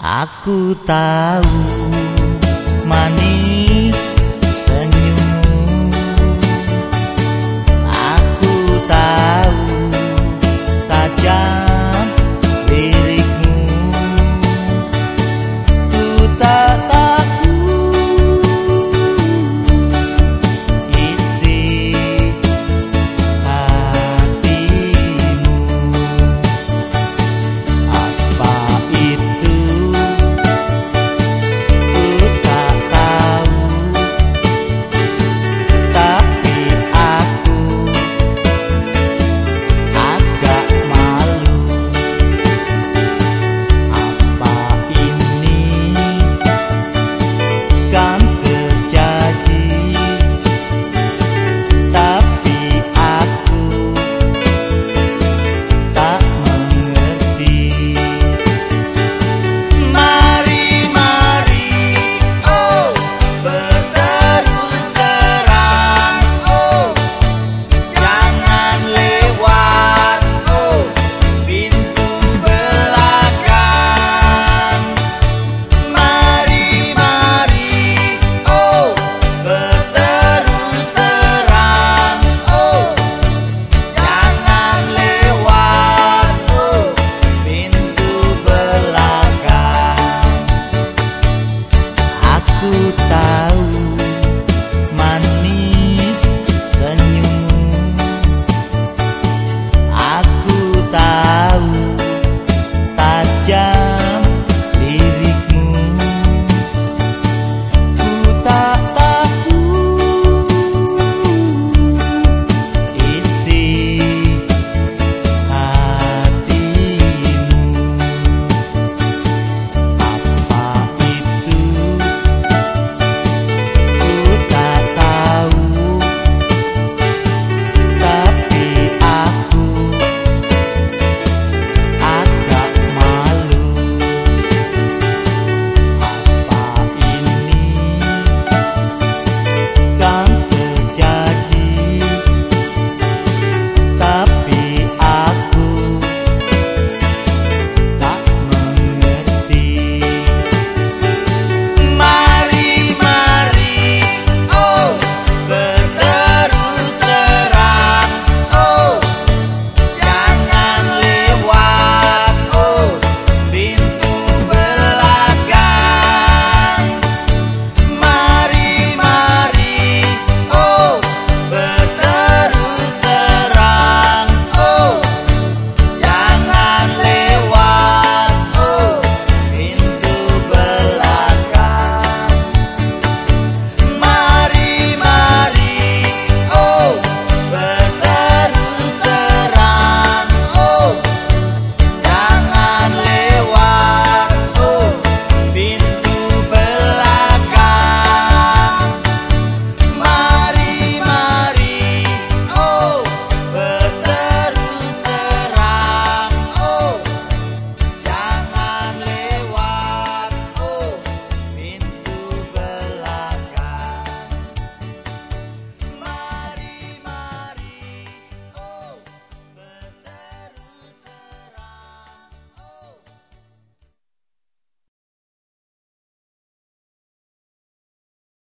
Aku tahu manis